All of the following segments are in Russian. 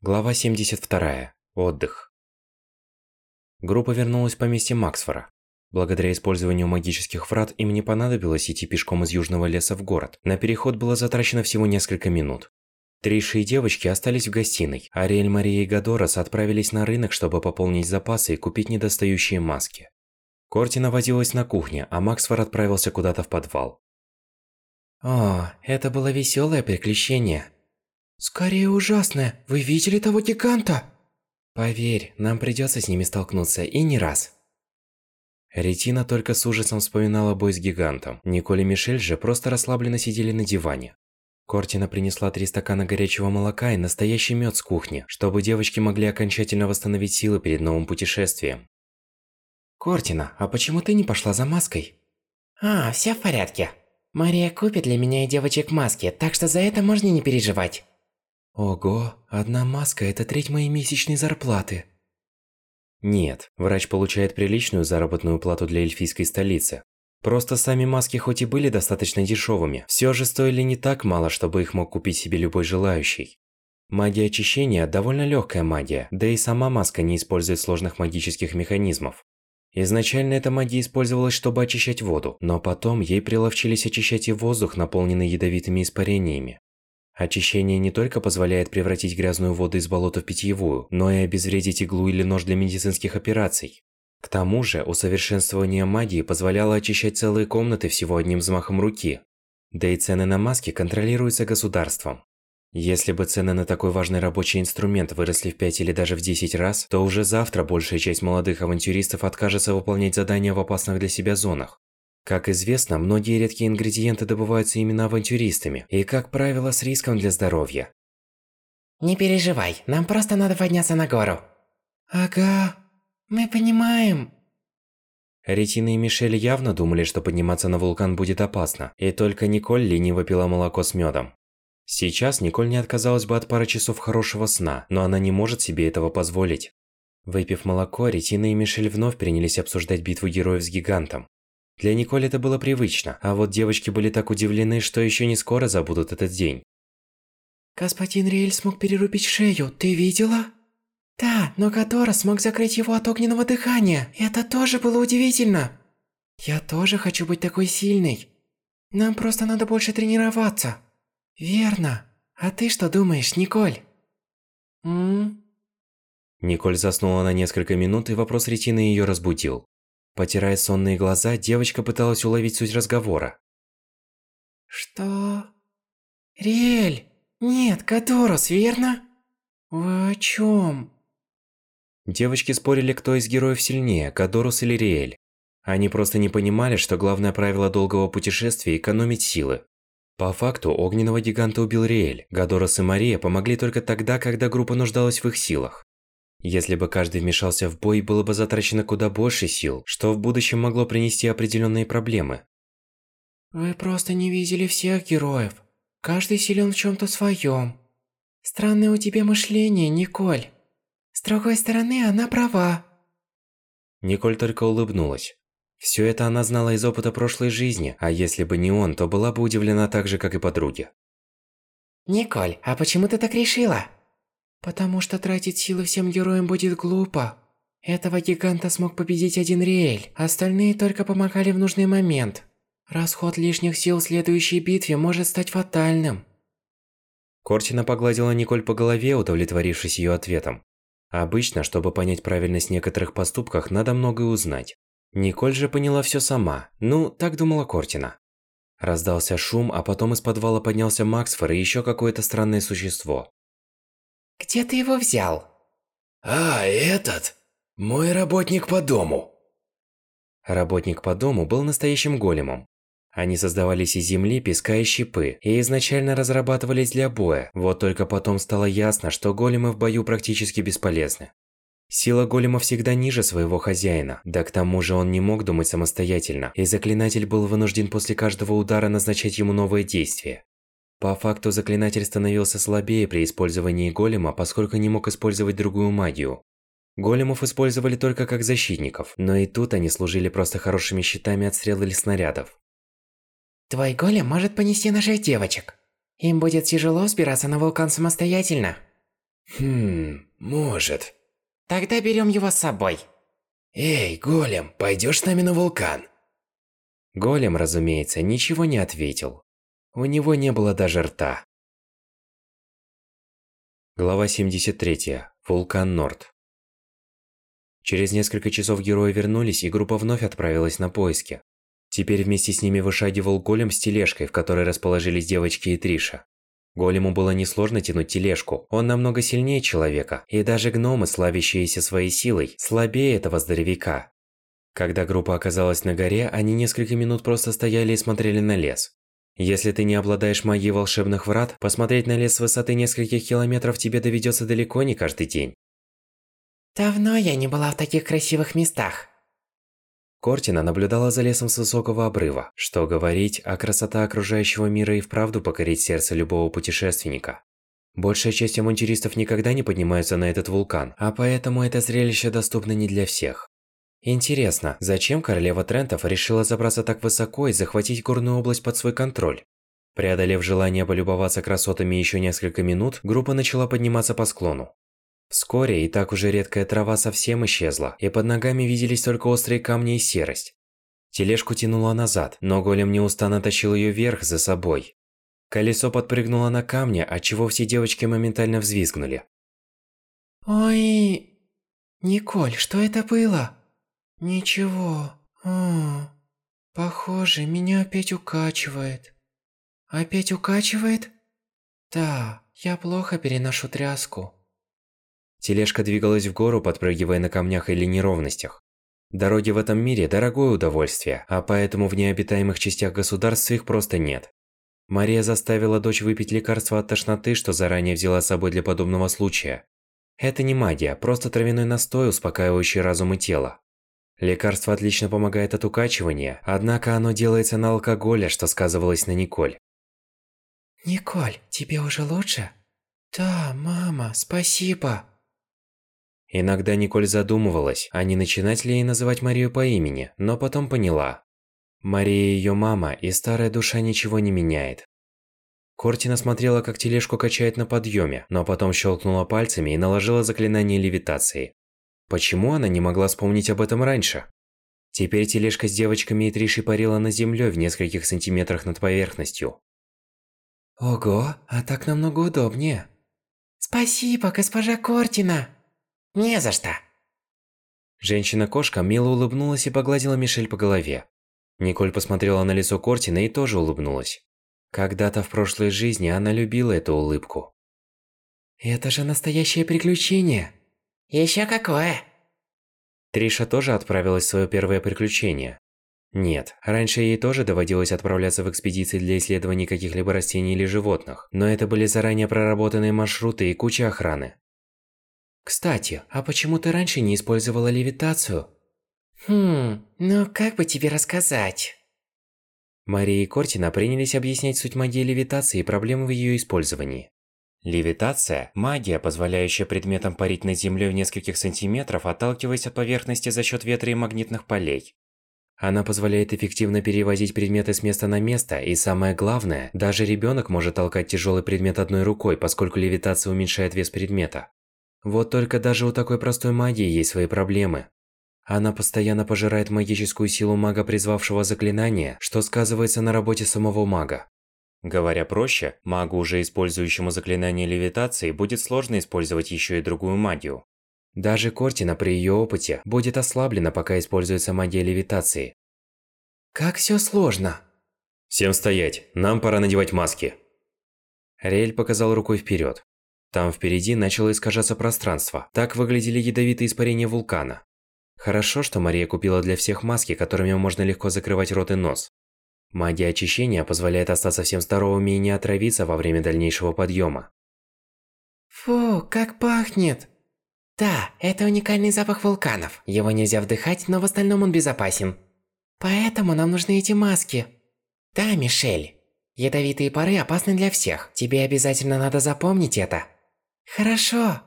Глава 72. Отдых. Группа вернулась в поместье Максфора. Благодаря использованию магических врат им не понадобилось идти пешком из южного леса в город. На переход было затрачено всего несколько минут. Триша и девочки остались в гостиной. Ариэль, Мария и Гадорас отправились на рынок, чтобы пополнить запасы и купить недостающие маски. Кортина возилась на кухне, а Максфор отправился куда-то в подвал. О, это было веселое приключение. Скорее ужасное. Вы видели того гиганта? Поверь, нам придется с ними столкнуться и не раз. Ретина только с ужасом вспоминала бой с гигантом. Николь и Мишель же просто расслабленно сидели на диване. Кортина принесла три стакана горячего молока и настоящий мед с кухни, чтобы девочки могли окончательно восстановить силы перед новым путешествием. Кортина, а почему ты не пошла за маской? А, все в порядке. Мария купит для меня и девочек маски, так что за это можно не переживать. Ого, одна маска – это треть моей месячной зарплаты. Нет, врач получает приличную заработную плату для эльфийской столицы. Просто сами маски хоть и были достаточно дешевыми, все же стоили не так мало, чтобы их мог купить себе любой желающий. Магия очищения – довольно легкая магия, да и сама маска не использует сложных магических механизмов. Изначально эта магия использовалась, чтобы очищать воду, но потом ей приловчились очищать и воздух, наполненный ядовитыми испарениями. Очищение не только позволяет превратить грязную воду из болота в питьевую, но и обезвредить иглу или нож для медицинских операций. К тому же, усовершенствование магии позволяло очищать целые комнаты всего одним взмахом руки. Да и цены на маски контролируются государством. Если бы цены на такой важный рабочий инструмент выросли в 5 или даже в 10 раз, то уже завтра большая часть молодых авантюристов откажется выполнять задания в опасных для себя зонах. Как известно, многие редкие ингредиенты добываются именно авантюристами, и, как правило, с риском для здоровья. Не переживай, нам просто надо подняться на гору. Ага, мы понимаем. Ретина и Мишель явно думали, что подниматься на вулкан будет опасно, и только Николь лениво пила молоко с медом. Сейчас Николь не отказалась бы от пары часов хорошего сна, но она не может себе этого позволить. Выпив молоко, Ретина и Мишель вновь принялись обсуждать битву героев с гигантом. Для Николь это было привычно, а вот девочки были так удивлены, что еще не скоро забудут этот день. Господин Риэль смог перерубить шею, ты видела? Да, но Катора смог закрыть его от огненного дыхания. Это тоже было удивительно. Я тоже хочу быть такой сильной. Нам просто надо больше тренироваться. Верно. А ты что думаешь, Николь? М? Николь заснула на несколько минут, и вопрос ретины ее разбудил. Потирая сонные глаза, девочка пыталась уловить суть разговора. Что? Риэль! Нет, Каторос, верно? Вы о чем? Девочки спорили, кто из героев сильнее, Кадорус или Риэль. Они просто не понимали, что главное правило долгого путешествия – экономить силы. По факту, огненного гиганта убил Риэль, Гадорос и Мария помогли только тогда, когда группа нуждалась в их силах. Если бы каждый вмешался в бой, было бы затрачено куда больше сил, что в будущем могло принести определенные проблемы. Вы просто не видели всех героев. Каждый силен в чем-то своем. Странное у тебя мышление, Николь. С другой стороны, она права. Николь только улыбнулась. Все это она знала из опыта прошлой жизни, а если бы не он, то была бы удивлена так же, как и подруги. Николь, а почему ты так решила? Потому что тратить силы всем героям будет глупо. Этого гиганта смог победить один Риэль, остальные только помогали в нужный момент. Расход лишних сил в следующей битве может стать фатальным. Кортина погладила Николь по голове, удовлетворившись ее ответом. Обычно, чтобы понять правильность некоторых поступков, надо многое узнать. Николь же поняла все сама. Ну, так думала Кортина. Раздался шум, а потом из подвала поднялся Максфор и еще какое-то странное существо. Где ты его взял? А, этот? Мой работник по дому. Работник по дому был настоящим големом. Они создавались из земли, песка и щепы, и изначально разрабатывались для боя, вот только потом стало ясно, что големы в бою практически бесполезны. Сила голема всегда ниже своего хозяина, да к тому же он не мог думать самостоятельно, и заклинатель был вынужден после каждого удара назначать ему новое действие. По факту заклинатель становился слабее при использовании голема, поскольку не мог использовать другую магию. Големов использовали только как защитников, но и тут они служили просто хорошими щитами от стрел или снарядов. Твой голем может понести наших девочек. Им будет тяжело взбираться на вулкан самостоятельно. Хм, может. Тогда берем его с собой. Эй, голем, пойдешь с нами на вулкан? Голем, разумеется, ничего не ответил. У него не было даже рта. Глава 73. Вулкан Норд. Через несколько часов герои вернулись, и группа вновь отправилась на поиски. Теперь вместе с ними вышагивал голем с тележкой, в которой расположились девочки и Триша. Голему было несложно тянуть тележку, он намного сильнее человека, и даже гномы, славящиеся своей силой, слабее этого здоровяка. Когда группа оказалась на горе, они несколько минут просто стояли и смотрели на лес. Если ты не обладаешь магией волшебных врат, посмотреть на лес с высоты нескольких километров тебе доведется далеко не каждый день. Давно я не была в таких красивых местах. Кортина наблюдала за лесом с высокого обрыва. Что говорить, а красота окружающего мира и вправду покорить сердце любого путешественника. Большая часть авантюристов никогда не поднимаются на этот вулкан, а поэтому это зрелище доступно не для всех. Интересно, зачем королева Трентов решила забраться так высоко и захватить горную область под свой контроль? Преодолев желание полюбоваться красотами еще несколько минут, группа начала подниматься по склону. Вскоре и так уже редкая трава совсем исчезла, и под ногами виделись только острые камни и серость. Тележку тянуло назад, но голем неустанно тащил ее вверх за собой. Колесо подпрыгнуло на камне, отчего все девочки моментально взвизгнули. Ой... Николь, что это было? Ничего. А, похоже, меня опять укачивает. Опять укачивает? Да, я плохо переношу тряску. Тележка двигалась в гору, подпрыгивая на камнях или неровностях. Дороги в этом мире – дорогое удовольствие, а поэтому в необитаемых частях государства их просто нет. Мария заставила дочь выпить лекарство от тошноты, что заранее взяла с собой для подобного случая. Это не магия, просто травяной настой, успокаивающий разум и тело. Лекарство отлично помогает от укачивания, однако оно делается на алкоголе, что сказывалось на Николь. Николь, тебе уже лучше? Да, мама, спасибо. Иногда Николь задумывалась, а не начинать ли ей называть Марию по имени, но потом поняла. Мария ее мама, и старая душа ничего не меняет. Кортина смотрела, как тележку качает на подъеме, но потом щелкнула пальцами и наложила заклинание левитации. Почему она не могла вспомнить об этом раньше? Теперь тележка с девочками и Тришей парила на земле в нескольких сантиметрах над поверхностью. Ого, а так намного удобнее. Спасибо, госпожа Кортина. Не за что. Женщина-кошка мило улыбнулась и погладила Мишель по голове. Николь посмотрела на лицо Кортина и тоже улыбнулась. Когда-то в прошлой жизни она любила эту улыбку. Это же настоящее приключение. Еще какое? Триша тоже отправилась в свое первое приключение. Нет, раньше ей тоже доводилось отправляться в экспедиции для исследований каких-либо растений или животных, но это были заранее проработанные маршруты и куча охраны. Кстати, а почему ты раньше не использовала левитацию? Хм, ну как бы тебе рассказать? Мария и Кортина принялись объяснять суть магии левитации и проблемы в ее использовании. Левитация – магия, позволяющая предметам парить над землей в нескольких сантиметров, отталкиваясь от поверхности за счет ветра и магнитных полей. Она позволяет эффективно перевозить предметы с места на место, и самое главное, даже ребенок может толкать тяжелый предмет одной рукой, поскольку левитация уменьшает вес предмета. Вот только даже у такой простой магии есть свои проблемы. Она постоянно пожирает магическую силу мага, призвавшего заклинание, что сказывается на работе самого мага. Говоря проще, магу, уже использующему заклинание левитации, будет сложно использовать еще и другую магию. Даже Кортина при ее опыте будет ослаблена, пока используется магия левитации. Как все сложно. Всем стоять, нам пора надевать маски. Рель показал рукой вперед. Там впереди начало искажаться пространство. Так выглядели ядовитые испарения вулкана. Хорошо, что Мария купила для всех маски, которыми можно легко закрывать рот и нос. Магия очищения позволяет остаться всем здоровыми и не отравиться во время дальнейшего подъема. Фу, как пахнет! Да, это уникальный запах вулканов. Его нельзя вдыхать, но в остальном он безопасен. Поэтому нам нужны эти маски. Да, Мишель. Ядовитые пары опасны для всех. Тебе обязательно надо запомнить это. Хорошо.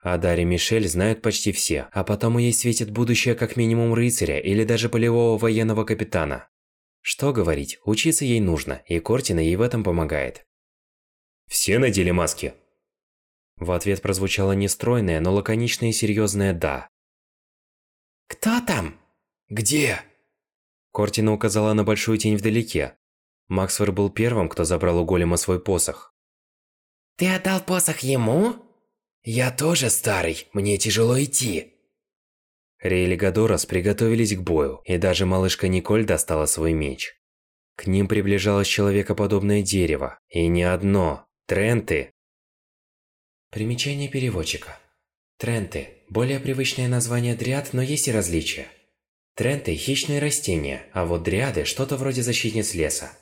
О Даре Мишель знают почти все, а потому ей светит будущее как минимум рыцаря или даже полевого военного капитана. Что говорить, учиться ей нужно, и Кортина ей в этом помогает. Все надели маски? В ответ прозвучало нестройное, но лаконичное и серьезное «да». Кто там? Где? Кортина указала на большую тень вдалеке. Максвер был первым, кто забрал у голема свой посох. Ты отдал посох ему? Я тоже старый, мне тяжело идти. Гадорас приготовились к бою, и даже малышка Николь достала свой меч. К ним приближалось человекоподобное дерево, и не одно. Тренты. Примечание переводчика. Тренты – более привычное название дриад, но есть и различия. Тренты – хищные растения, а вот дриады – что-то вроде защитниц леса.